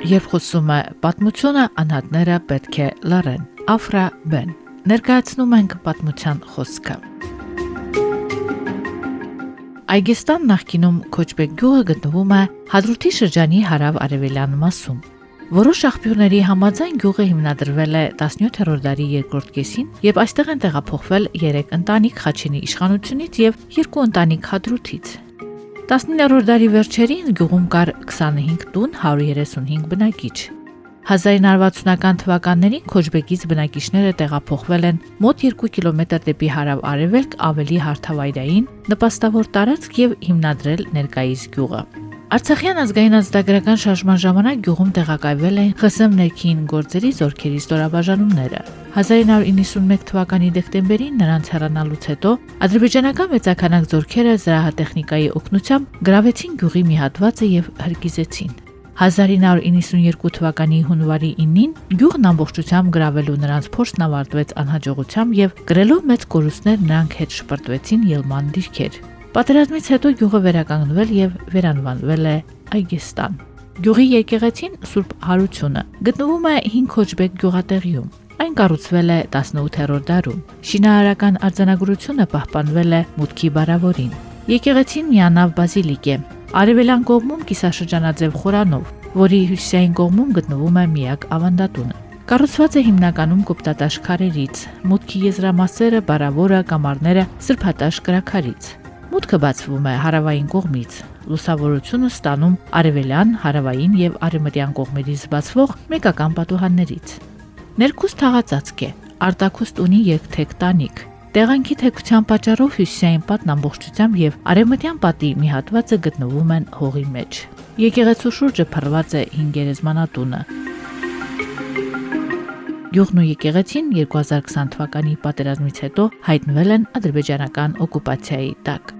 Երբ խոսում է պատմությունը, անհատները պետք է լռեն։ Աֆրա Բեն։ Ներկայացնում ենք պատմության խոսքը։ Այգեստան նախկինում Քոչբեկ գյուղը գտնվում է Հադրութի շրջանի հարավ-արևելյան մասում։ Որոշ աղբյուրների համաձայն գյուղը հիմնադրվել է 17-րդ դարի երկրորդ կեսին, եւ այստեղ են տեղափոխվել 3 ընտանիք Խաչինի իշխանությունից եւ 2 ընտանիք Հադրութից։ 19-րդ դարի վերջերին գյուղում կար 25 տուն, 135 բնակիչ։ 1960-ական թվականներին Քոչբեկից բնակիչները տեղափոխվել են մոտ 2 կիլոմետր դեպի հարավ-արևելք ավելի հարթավայրային նպաստավոր տարածք եւ հիմնադրել ներկայիս գյուղը։ Արցախյան ազգային ազգագրական շարժման ժամանակ գյուղում տեղակայվել էին ԽՍՀՄ ներքին գործերի զորքերի ստորաբաժանումները։ 1991 թվականի դեկտեմբերին նրանց հեռանալուց հետո ադրբեջանական մեծականակ զորքերը զրահատեխնիկայի օգնությամբ գրավեցին գյուղի մի հատվածը եւ հրկիզեցին։ 1992 թվականի հունվարի 9-ին գյուղն ամբողջությամբ գրավելու նրանց փորձն ավարտվեց անհաջողությամբ եւ գրելով մեծ կորուստներ նրանք հետ շպրտվեցին ելման դիրքեր։ Պատերազմից հետո գյուղը վերականգնվել եւ վերանվանվել է Այգեստան։ Գյուղի եկեղեցին Սուրբ Հարությունը գտնվում է 5 Քոչբեկ գյուղատեղիում։ Այն կառուցվել է 18-րդ դարում։ Շինարարական արձանագրությունը պահպանվել է մուտքի բարավորին։ Եկեղեցին միանավ բազիլիկ է։ Արևելյան կողմում կիսաշրջանաձև խորանով, որի հյուսիսային կողմում գտնվում է միակ ավանդատունը։ Կառուցված է հիմնականում կոպտատաշ քարերից։ Մուտքի եզրամասերը, բարավորը, կամարները սրբատաշ կրակարից։ Մուտքը բացվում է հարավային կողմից։ Լուսավորությունը ստանում արևելյան, հարավային եւ արևմտյան կողմերից բացվող մեկական պատուհաններից։ Ներքուստ թաղածածկ է, արտակուստ ունի երկթեք տանիք։ Տեղանքի թեքության պատճառով հյուսիսային պատն ամբողջությամբ եւ արևմտյան պատի մի հատվածը գտնվում են հողի մեջ։ Եկեղեցու շուրջը փռված է 5 գերեզմանատունը։ Գյուղն ու եկեղեցին 2020 թվականի պատերազմից հետո հայտնվել են ադրբեջանական օկուպացիայի տակ։